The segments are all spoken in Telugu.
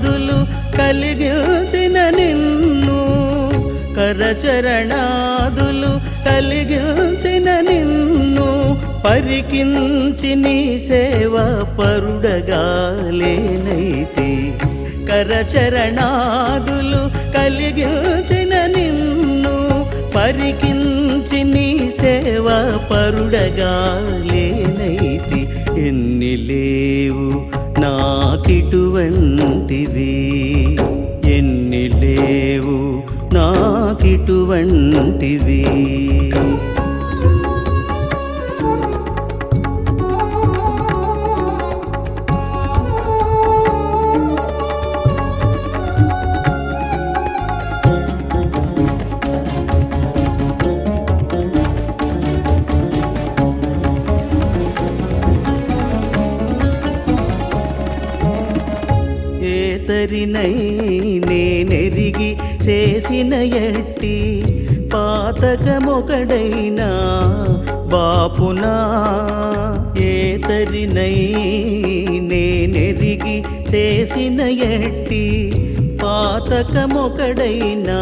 కరచరణాదులు కలిగించిన నిన్ను కరచరణాదులు కలిగించిన నిన్ను పరికించి నీ సేవ పరుడగాలేనైతే కరచరణాదులు కలిగించిన నిన్ను పరికించి నీ సేవ పరుడగాలేనైతే ఎన్ని లేవు నాకిటువంటివి ఎన్ని లేవు నాకిటువంటివి. ఎట్టి పాతకమొకడైనా బాపునా ఏతరినై నేనెరిగి చేసిన ఎట్టి పాతకమొకడైనా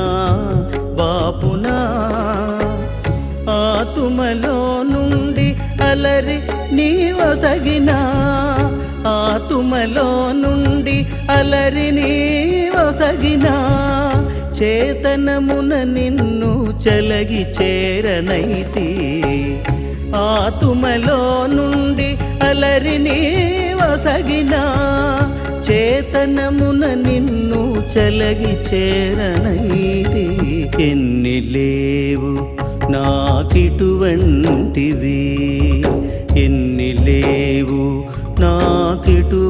బాపునా ఆతుమలో నుండి అలరి నీవసగినా ఆతుమలో నుండి అలరి నీవసగినా. చేతనమున నిన్ను చలగి చేరనైతి. ఆతుమలో నుండి అలరి నీవసగిన చేతనమున నిన్ను చలగి చేరనైతి. ఎన్ని లేవు నాకిటువంటివి ఎన్ని లేవు నాకిటువంటివి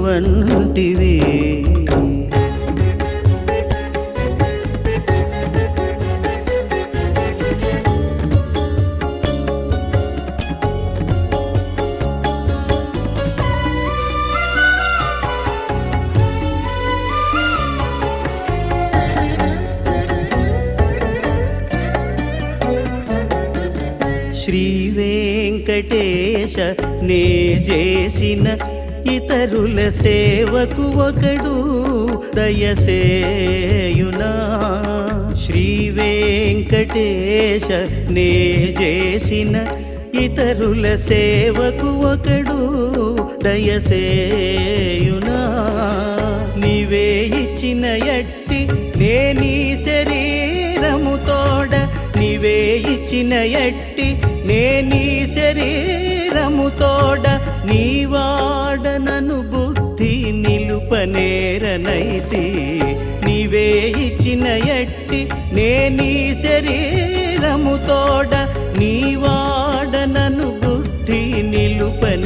జయసేయునా శ్రీ వెంకటేశ నే చేసిన ఇతరుల సేవకు ఒకడు దయసేయునా? నీవే ఇచ్చిన ఎట్టి నే నీ శరీరముతోడ నీవే ఇచ్చిన ఎట్టి నే నీ శరీరము తోడ. నిలుపనేరనైతి నీవే ఇచ్చిన ఎట్టి నే నీ శరీరముతోడ నీవాడనను బుద్ధి నిలుపనేరనైతి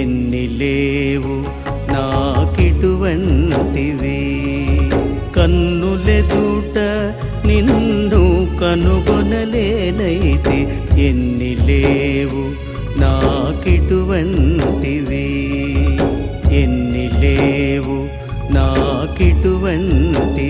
ఎన్ని లేవు నాకిటువంటివి. కన్నులెదుట నిన్ను కనుగొనలేనైతే ఎన్ని లేవు నాకిటువంటివి. వంటి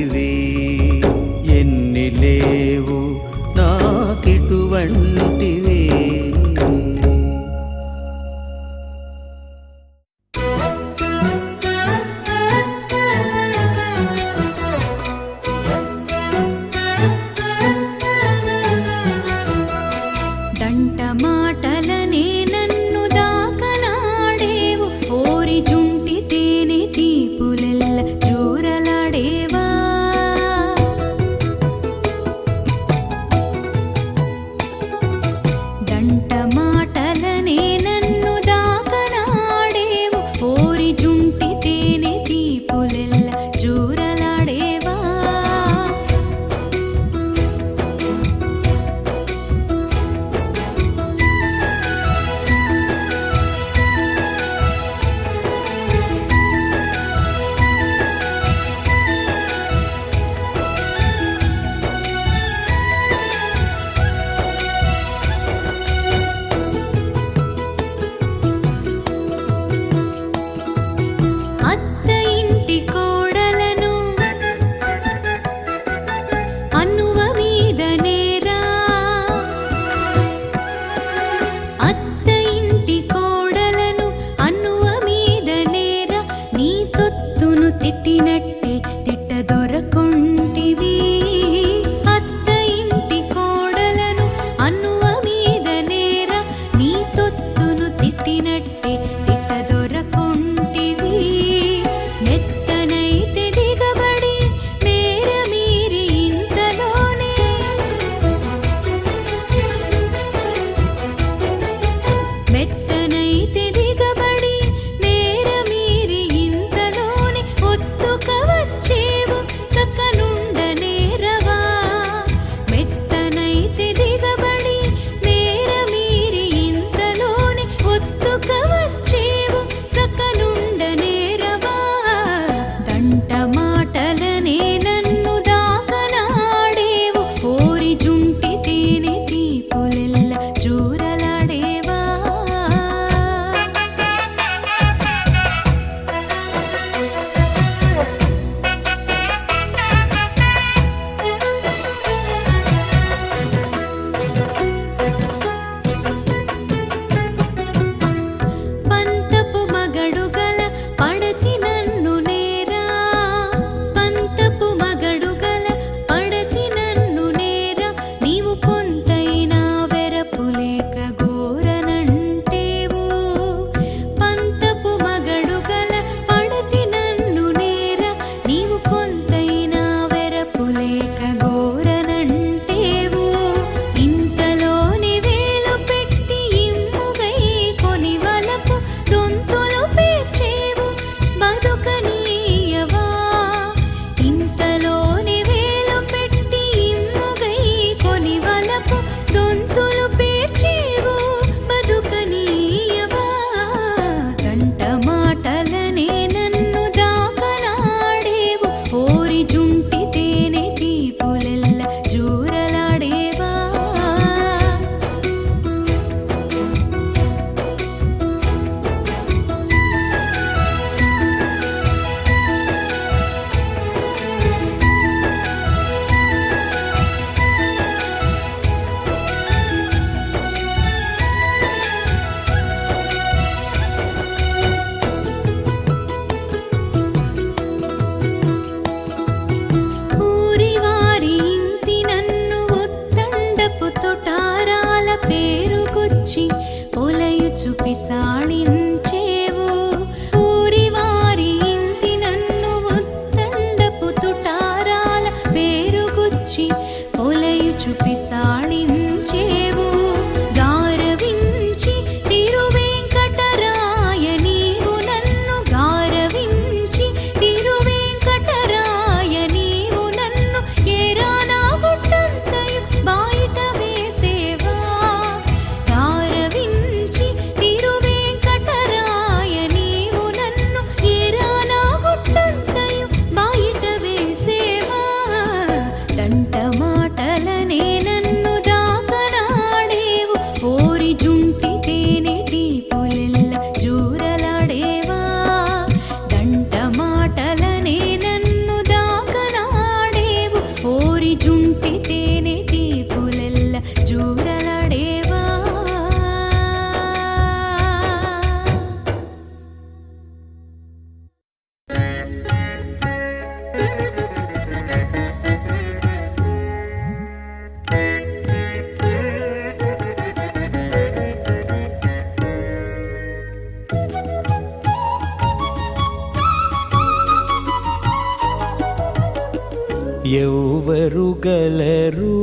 ఎవ్వరు గలరు?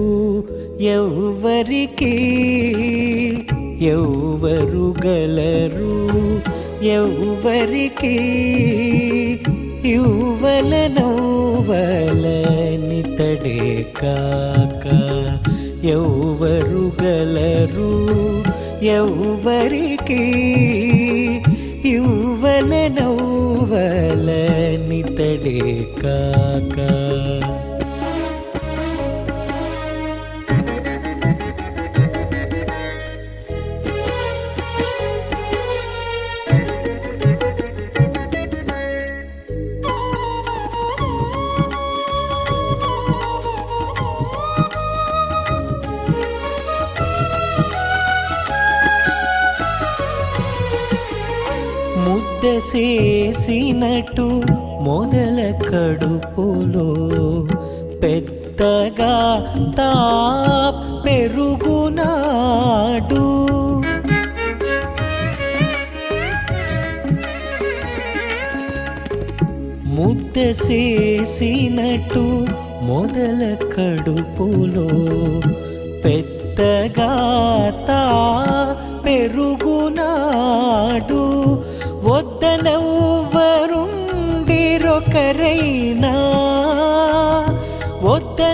ఎవ్వరికి? ఎవ్వరు గలరు? ఎవ్వరికి? ఇవ్వలనవ్వలనితడే కాక ఎవ్వరు గలరు? ఎవ్వరికి? ఇవ్వలనవ్వలనితడే కాక చేసేసినట్టు మొదల కడుపులో పెద్దగా తా పెరుగునాడు. ముద్ద చేసినట్టు మొదల కడుపులో పెద్దగా తా పెరుగు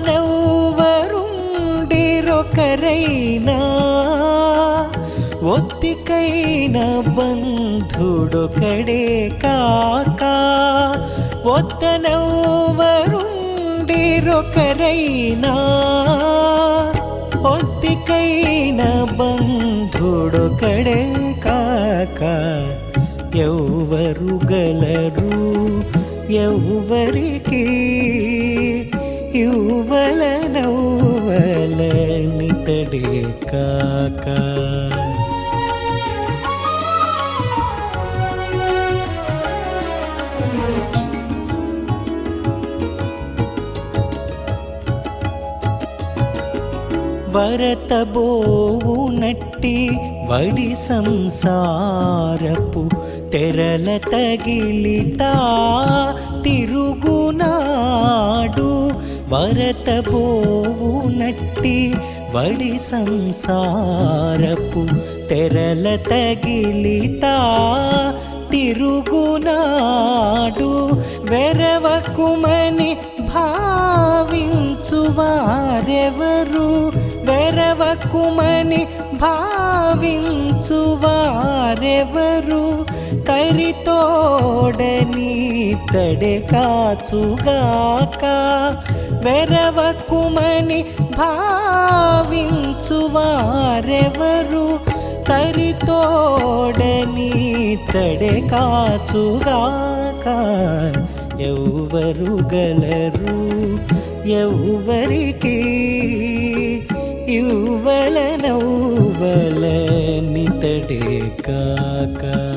మనవరుండిరొకరైనా ఒత్తికైన బంధుడొకడే కాక ఒత్తనవరుండిరొకరైనా ఒత్తికైన బంధుడొకడే కాక ఎవ్వరు గలరు ఎవ్వరికి ఇవ్వలనవ్వలనితడే కాక. వరతబోవు నట్టి వడి సంసారపు తెరల తగిలితా తిరుగు వరతబోవు నట్టి వడి సంసారపు తెరల తగిలితా. తిరుగునాడు వెరవకుమని భావించువారెవరు? వెరవకుమని భావించువారెవరు? తరితోడని తడే కాచుగాక వెరవకుమని భావించువారెవరు? తరితోడని తడే కాచుగాక. ఎవ్వరు గలరు? ఎవ్వరికి? ఇవ్వలనవ్వలనితడే కాక.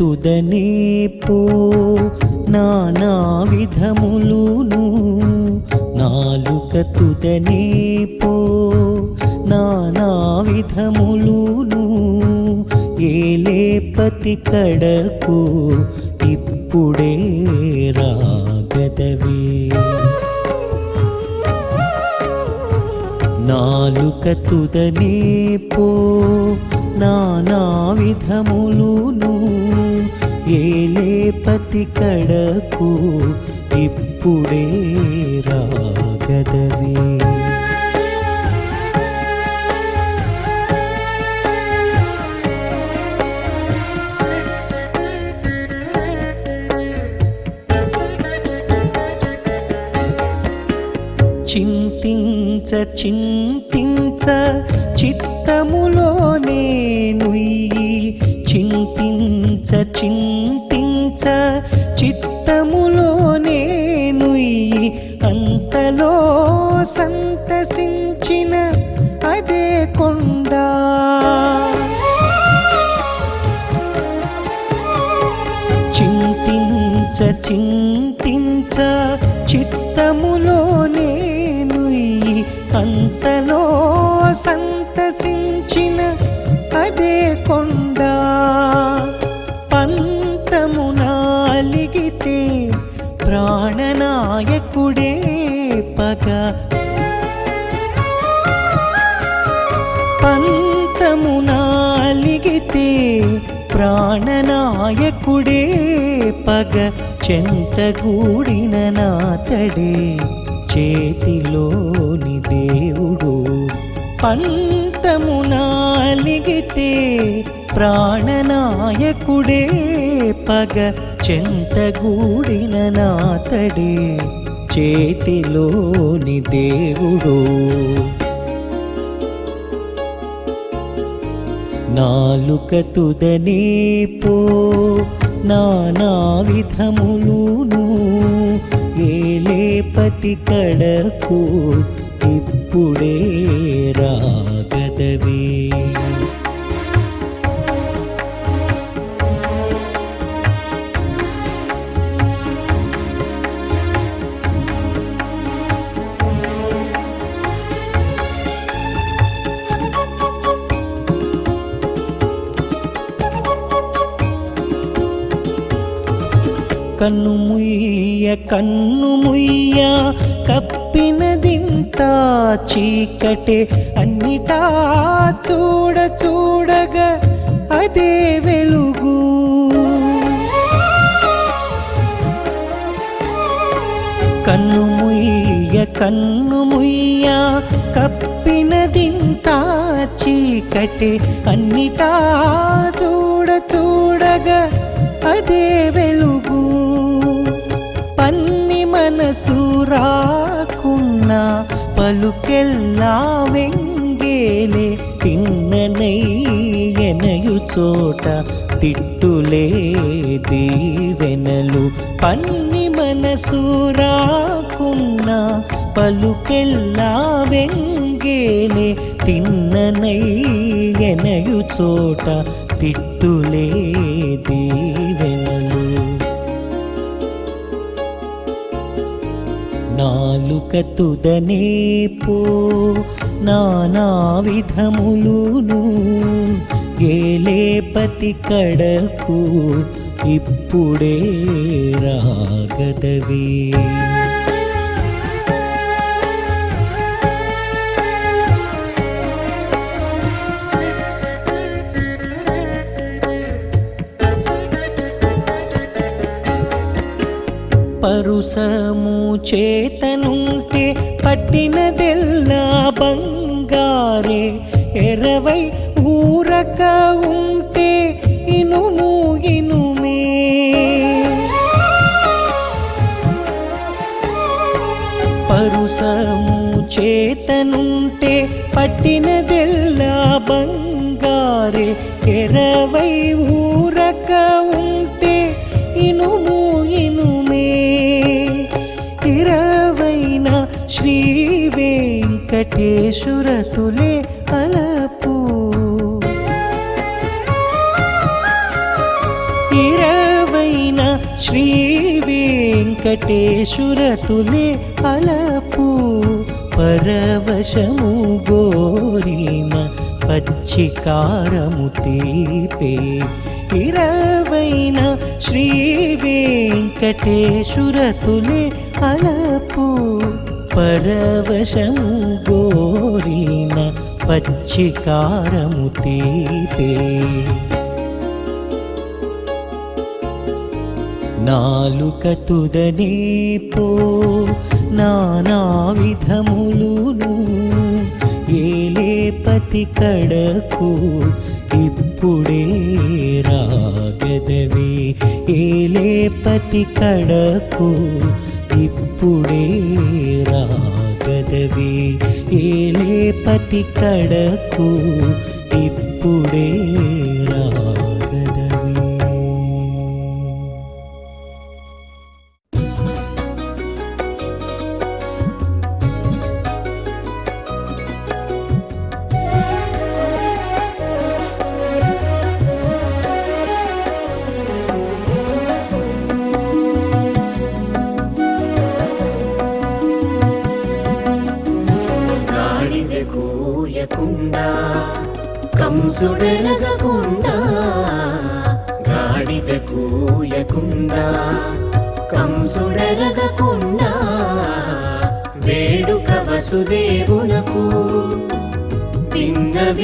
తుదనే పో. నానా విధములును నాలుక తుదనే పో. నానా విధములును ఏలేపతి కడకు ఇప్పుడే రాగదవే. నాలుక తుదనే పో. నానా విధములును ఏలేపతి కడకు ఇప్పుడే రాగదవే చింతించ చింతించ చెంతగూడిన నాతడే చేతిలోని దేవుడు. పంతమునాలిగితే ప్రాణనాయకుడే పగ చెంతగూడిన నాతడే చేతిలోని దేవుడు. నాలుక తుదనే పో నానా విధములును ఏలేపతి కడకు ఇప్పుడే రాగదవే. కన్ను ముయ్య కన్ను ముయ్య కప్పినదింత చీకటే అన్నిటా చూడ చూడగా అదే వెలుగు. కన్ను ముయ్య కన్ను ముయ్య కప్పినదింత చీకటే అన్నిటా చూడ చూడగా అదే వెలుగు. మనసు పలుకెల్లా వెంగేలే తిన్ననై ఎనయు చోట తిట్టులే దీవెనలు. పన్ని మనసురాకున్న పలుకెల్లా వెంగేలే తిన్ననై ఎనయు చోట తిట్టులే దీవెనలు. నాలుక తుదనే పో నానా విధములును ఏలేపతి కడకు ఇప్పుడే రాగదవే. పరుసము చేతనుంటే పట్టినదెల్లా బంగారే. ఎరవై ఊరక ఉంటే ఇనుము ఇనుమే. పరుసము చేతనుంటే పట్టినదెల్లా బంగారే. ఎరవై ఊ యోగేశురతులే అలపు. ఇరవైన శ్రీ వెంకటేశురతులే అలపు. పరవశము గోరిన పచ్చికారము తీపే. ఇరవైన శ్రీ వెంకటేశురతులే అలపు. పరవశం గోరిన పచ్చికారము తీపే నాలుక తుదనే పో నానా విధములును ఏలే పతి కడకు ఇప్పుడే రాగదవే ఏలే పతి కడకు ఇప్పుడే రాగదవి ఏలే పతి కడకు ఇప్పుడే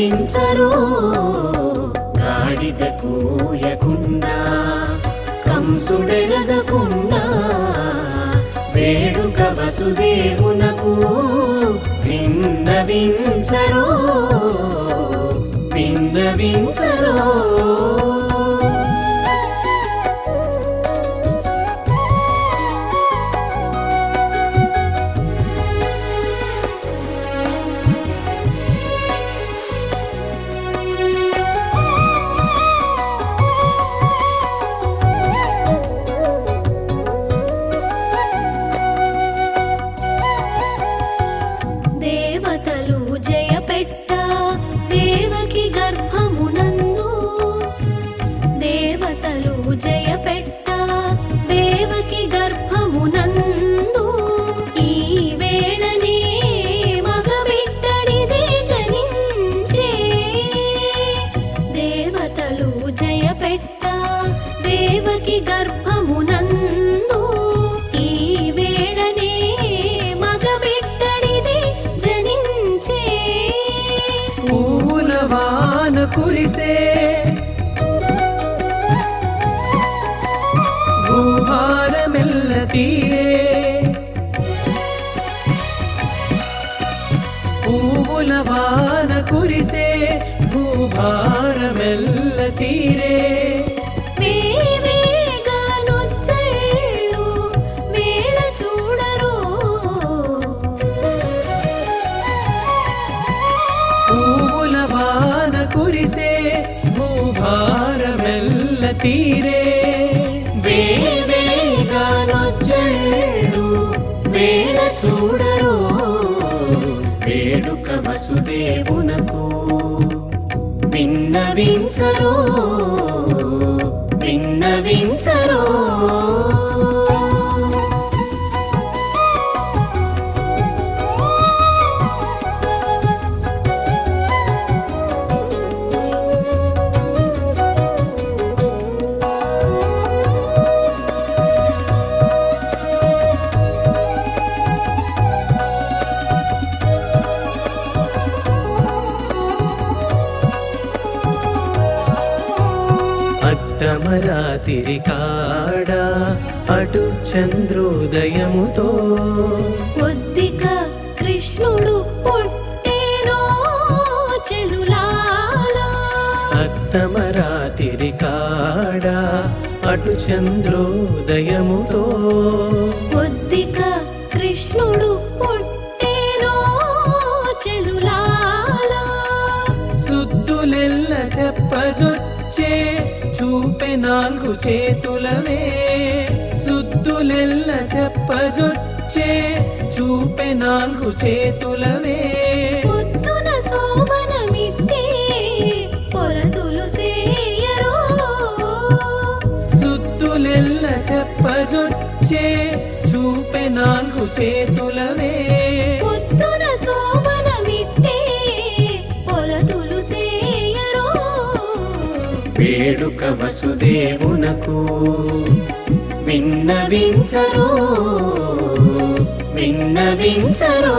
విన్నవించరు గాడిద కూయకుండా కంసుడెరగకుండా వేడుక వసుదేవునకు విన్నవించరు విన్నవించరు వేడుక వసుదేవునకు విన్నవించరో విన్నవించరో. కాడ అటు చంద్రోదయముతో. ఒద్దిక కృష్ణుడు పుట్టేనో చెలులాలా. అత్తమరాతిరి కాడ అటు చంద్రోదయముతో. నాలుగు చేతులవే సుద్దులెల్ల చెప్పజొచ్చే చూపె నాలుగు చేతులవే. పొద్దున సోమనమిట్టే పొలతులు సేయరో. సుద్దులెల్ల చెప్పజొచ్చే నాలుగు చేతులవే. వేడుక వసుదేవునకు విన్నవించరు విన్నవించరు.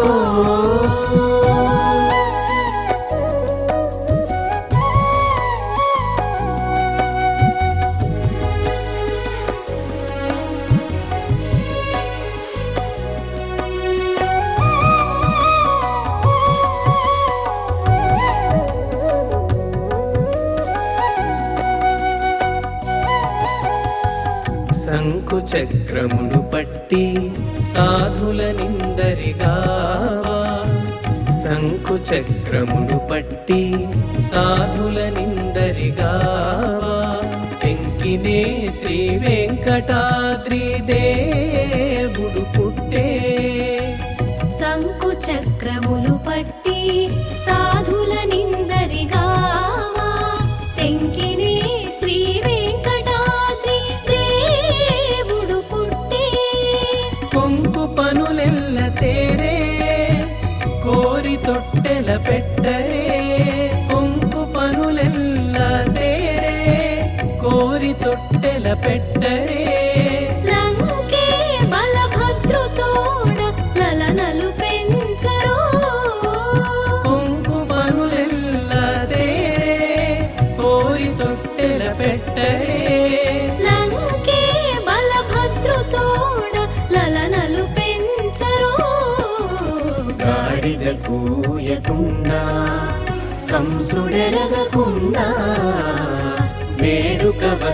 శంకు పట్టి సాధుల నిందరిగా శంకు చక్రములు పట్టి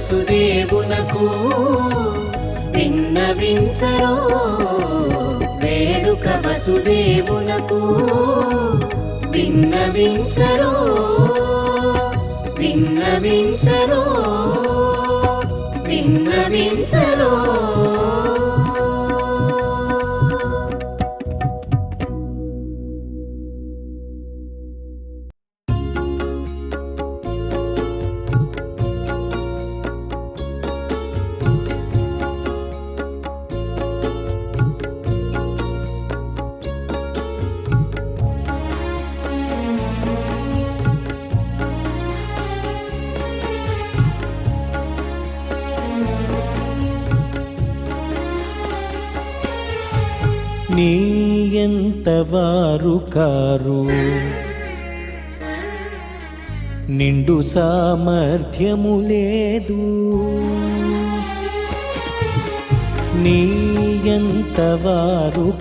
వసుదేవునకు విన్నవించరో వేడుక వసుదేవునకు విన్నవించరో విన్నవించరో విన్నవించరో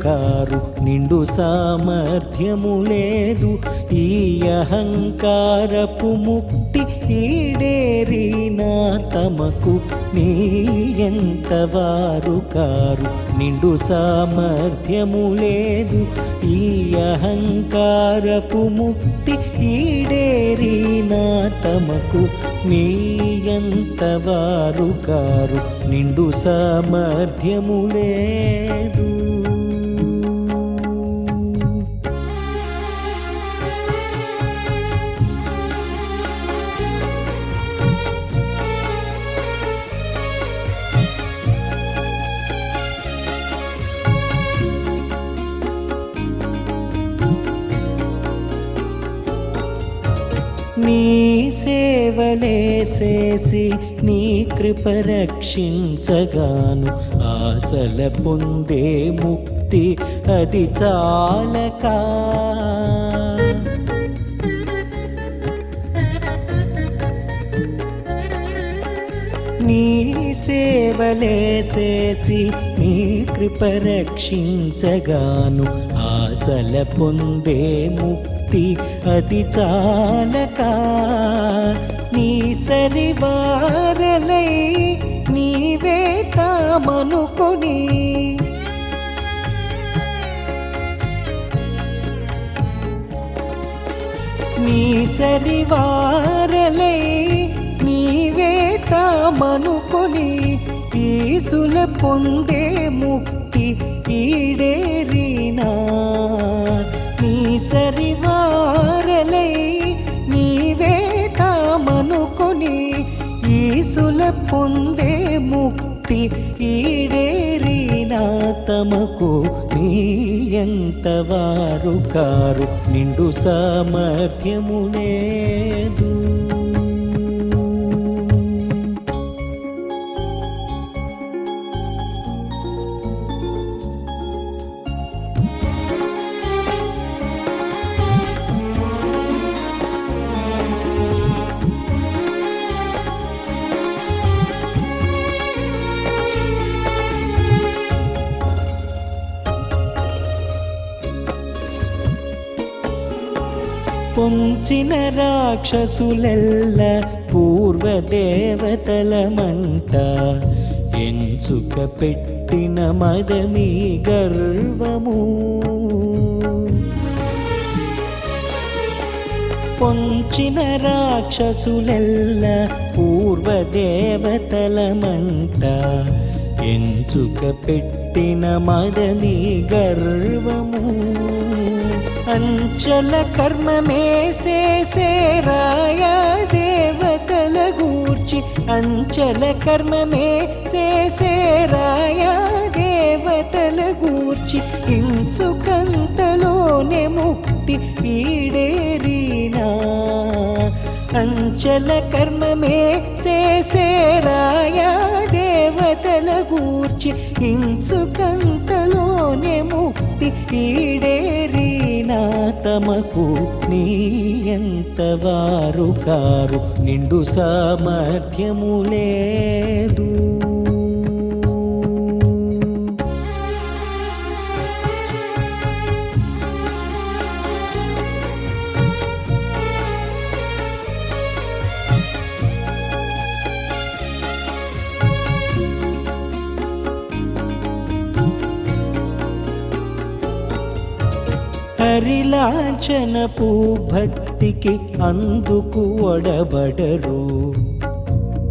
వారు కారు నిండు సామర్థ్యము లేదు. ఈ అహంకారపు ముక్తి ఈడేరినా తమకు నీ ఎంత వారు కారు నిండు సామర్థ్యము లేదు. ఈ అహంకారపు ముక్తి ఈడేరినా తమకు నీ ఎంత వారు కారు నిండు సామర్థ్యము లేదు. సేవలేసేసి నీ కృప రక్షించగాను ఆశల పొందే ముక్తి అది చాలకా. నీ సేవలేసేసి నీ కృప రక్షించగాను ఆశల పొందే ముక్తి అది చాలకా. నీ సరివారలై నీవే తామనుకొని. నీ సరివారలై నీవే తామనుకొని. ఈసుల పొందే ముక్తి ఈడేరినా. నీ సరివారలై నీవే తామనుకొని పొందే ముక్తి ఈడేరినా తమకు. నీ ఎంత వారు కారు నిండు సామర్థ్యము లేదు పొంచిన రాక్షసులెల్ల పూర్వదేవతల మంట ఎంచుక పెట్టిన మదమీ గర్వము. పొంచిన రాక్షసులెల్ల పూర్వదేవతల మంట ఎంచుక పెట్టిన మదని గర్వము. అంచల కర్మమే సేసేరాయా దేవతల గూర్చి అంచల కర్మమే సేసేరాయా దేవతల గూర్చి ఇంచుకంతలోనే ముక్తి ఈడేరినా. అంచల కర్మమే సేసేరాయా దేవతల గూర్చి ఇంచుకంతలోనే ముక్తి ఈడేరినా తమకు నీ ఎంత వారు కారు నిండు సామర్థ్యము లేదు. హరిలాంఛనపు భక్తికి అందుకు ఒడబడరు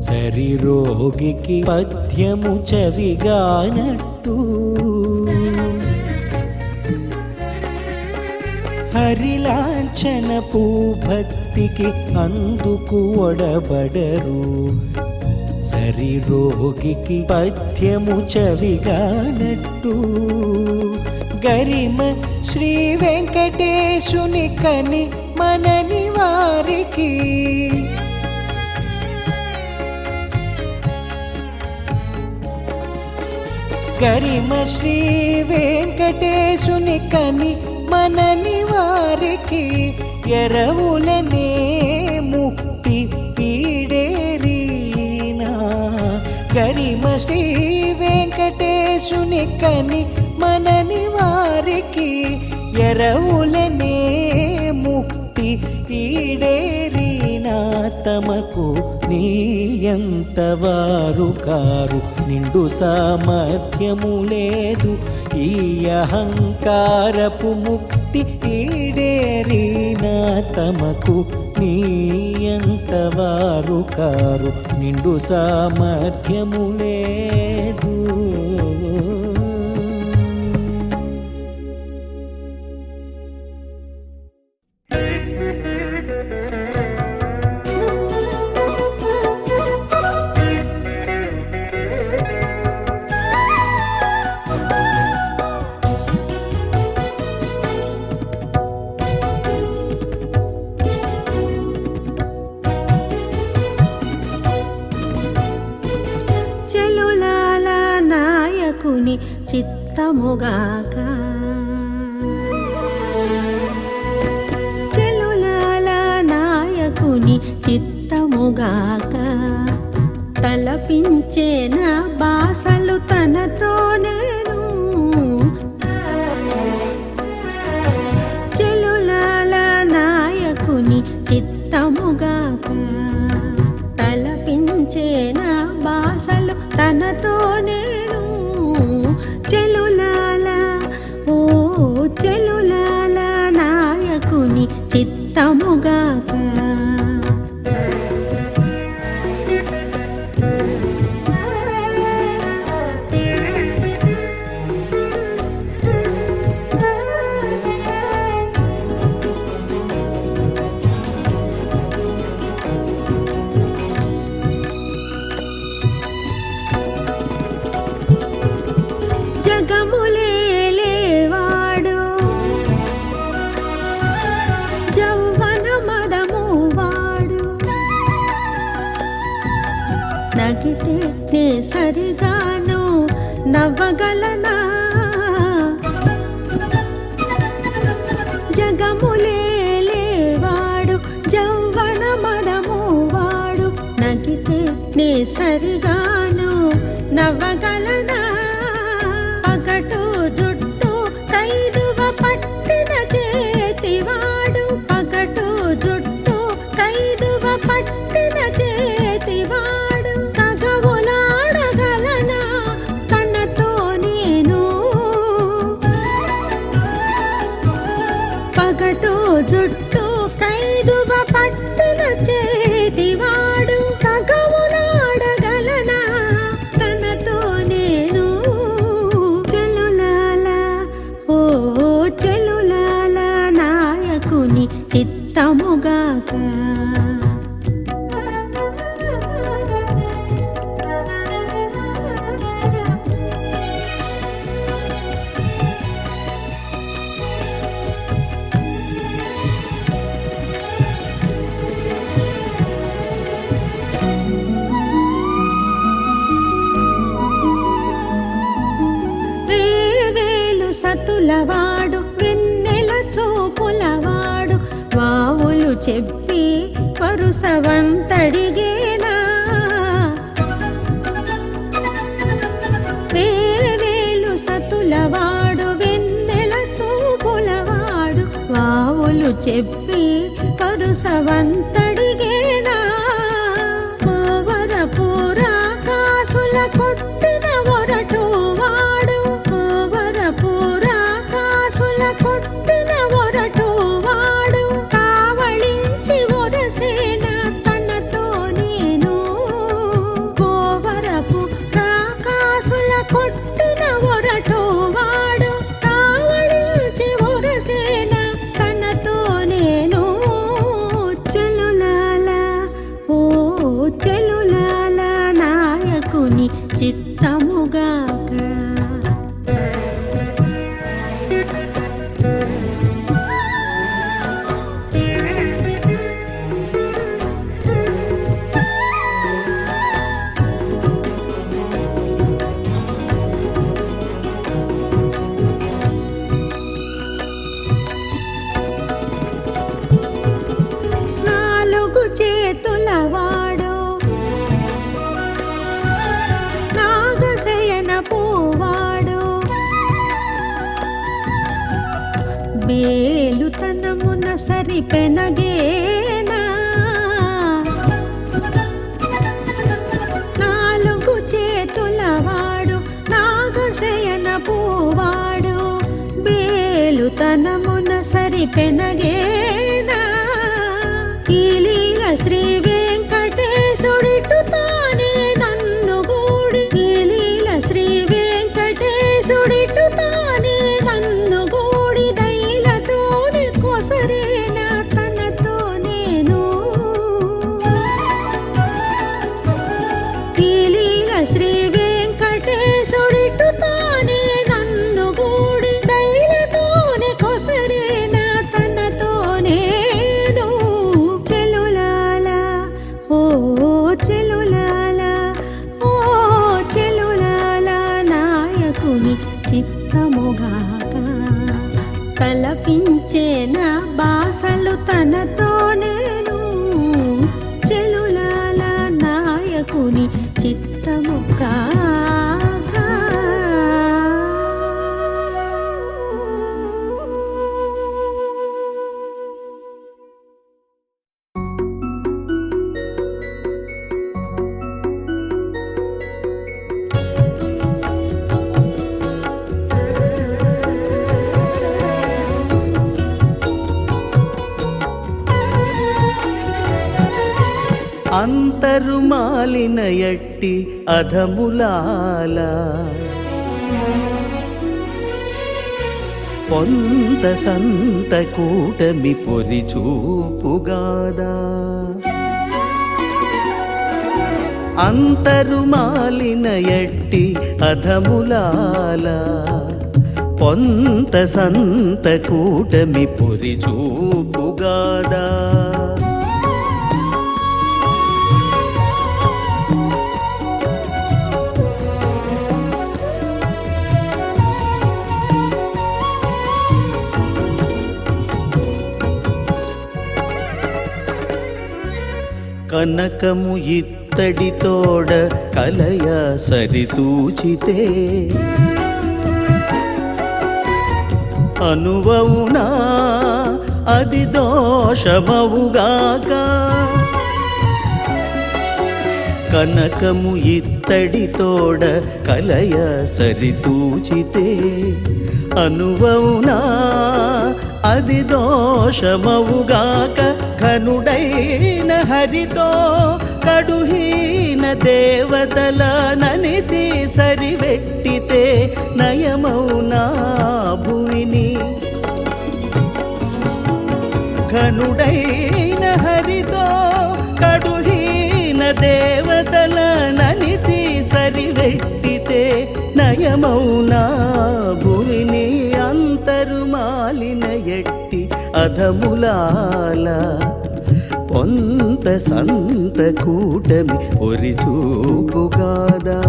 సరిరోగికి పద్యము చవిగానట్టు. హరిలాంఛనపు భక్తికి అందుకు ఒడబడరు సరిరోగికి పద్యము చవిగానట్టు. గరిమ శ్రీ వెంకటేశుని కని మనని వారికి. గరిమ శ్రీ వెంకటేశుని కని మనని వారికి ఎరవులనే ముక్తి పీడేరీనా. గరిమ శ్రీ వెంకటేశుని కని మనని వారికి ఎరవులనే ముక్తి ఈడేరినా తమకు నీ ఎంత వారు కారు. నిండు సామర్థ్యము లేదు ఈ అహంకారపు ముక్తి ఈడేరినా తమకు నీ ఎంత వారు కారు. నిండు సామర్థ్యము లేదు. చిత్తముగాక తలపించే నా బాసలు తనతో నేను చెలులాల ఓ చెలులాల నాయకుని చిత్తము చేస్తాముగాక చెప్పి పరుసవంతడిగేనా? వేవేలు సతులవాడు వెన్నెల చూపులవాడు వావులు చెప్పి పరుసవంత సరిపెనగేనా? నాలుగు చేతుల వాడు నాగశయన పూవాడు బేలుతనమున సరిపెనగేనా? అధములైన అధములాల. పొంత సంత కూటమి పొరి చూపుగాదా అంతరు మాలిన ఎట్టి అధములాల. పొంత సంత కూటమి పొరి చూపుగాదా కనకము ఇత్తడితోడ కలయ సరితూచితే. అనువవునా అది దోషమవుగాక. కనకము ఇత్తడితోడ కలయ సరితూచితే. అనువవునా అది దోషమవుగాక. ఘనుడైన హరితో కడుహీన దేవతల ననిచి సరివెట్టితే నయమౌనా భూమిని ఘనుడైన హరితో కడుహీన దేవతల ననిచి సరివెట్టితే నయమౌనా భూమిని అంతరుమాలిన ఎట్టి అధములాల కొంత సంత కూటమి ఒరి చూపుగాదా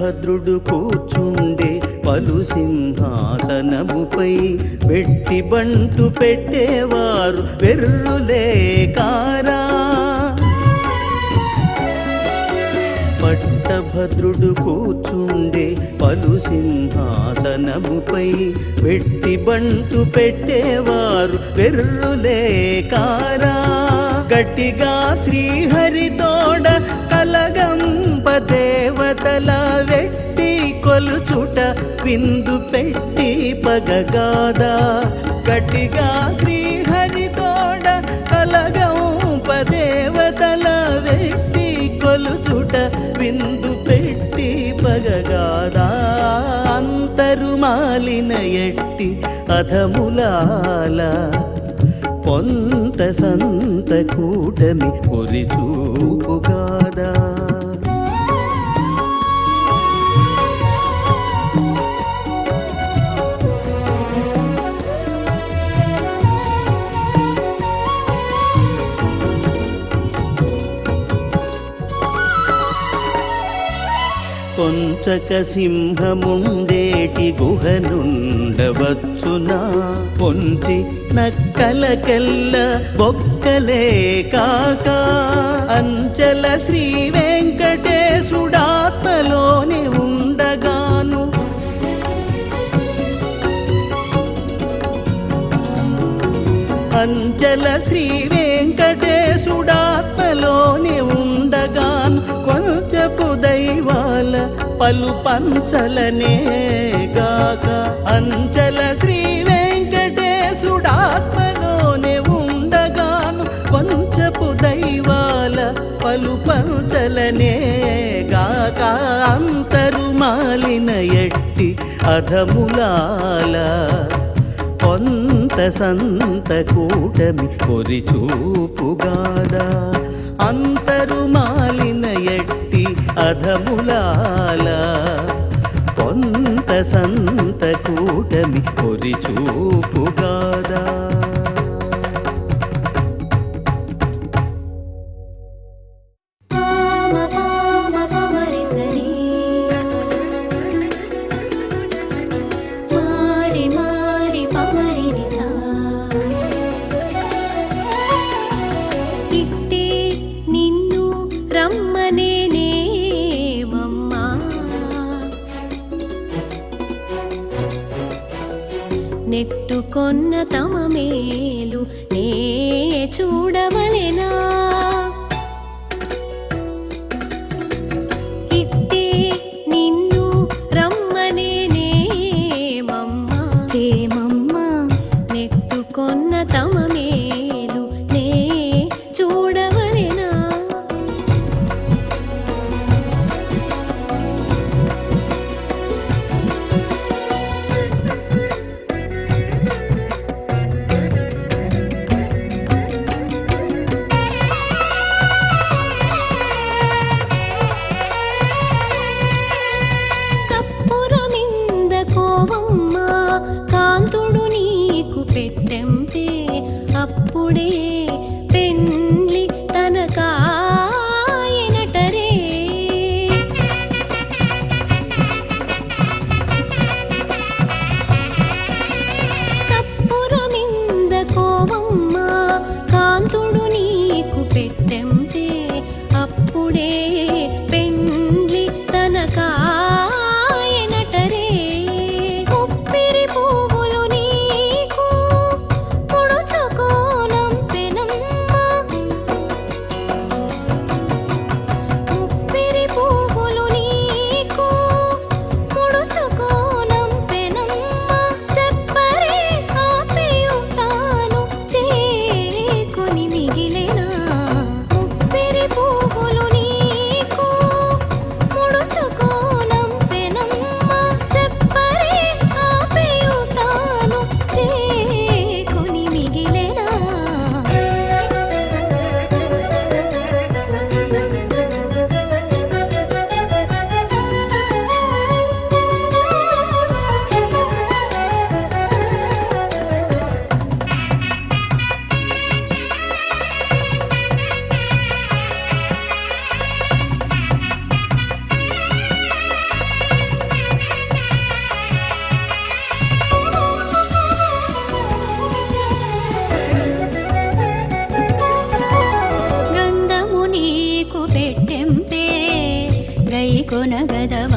భద్రుడు కూర్చుండే పలు సింహాసనముపై పెట్టి బంటు పెట్టేవారు వెర్రులే కారా. పట్టభద్రుడు కూర్చుండే పలు సింహాసనముపై పెట్టి బంటు పెట్టేవారు వెర్రులే కారా. గట్టిగా శ్రీహరితోడ కలగంప దేవతల వెట్టి కొలుచుట విందు పెట్టి పగగాదా గట్టిగా శ్రీహరితోడ కలగంప దేవతల వెట్టి కొలుచుట విందు పెట్టి పగగాదా అంతరుమాలిన ఎట్టి అధములాల పొంత సంత కూటమి పొరి చూపుగాదా సింహముండేటి గుహనుండవచ్చునా? పొంచి నక్కలకెల్ల బొక్కలే కాక అంచల శ్రీ వెంకటేశుడాత్మలోనే ఉండగాను. అంచల శ్రీ పలు పంచలనే గాక. అంచల శ్రీ వెంకటేశుడాత్మలోనే ఉండగాను కొంచెపు దైవాల పలు పంచలనే గాక. అంతరు మాలిన ఎట్టి అధములాల కొంత సంత కూటమి కొరి చూపుగాదా అంతరు మాలిన ఎట్టి అధములాల పొంత సంత కూటమి కొరి చూపు 那个的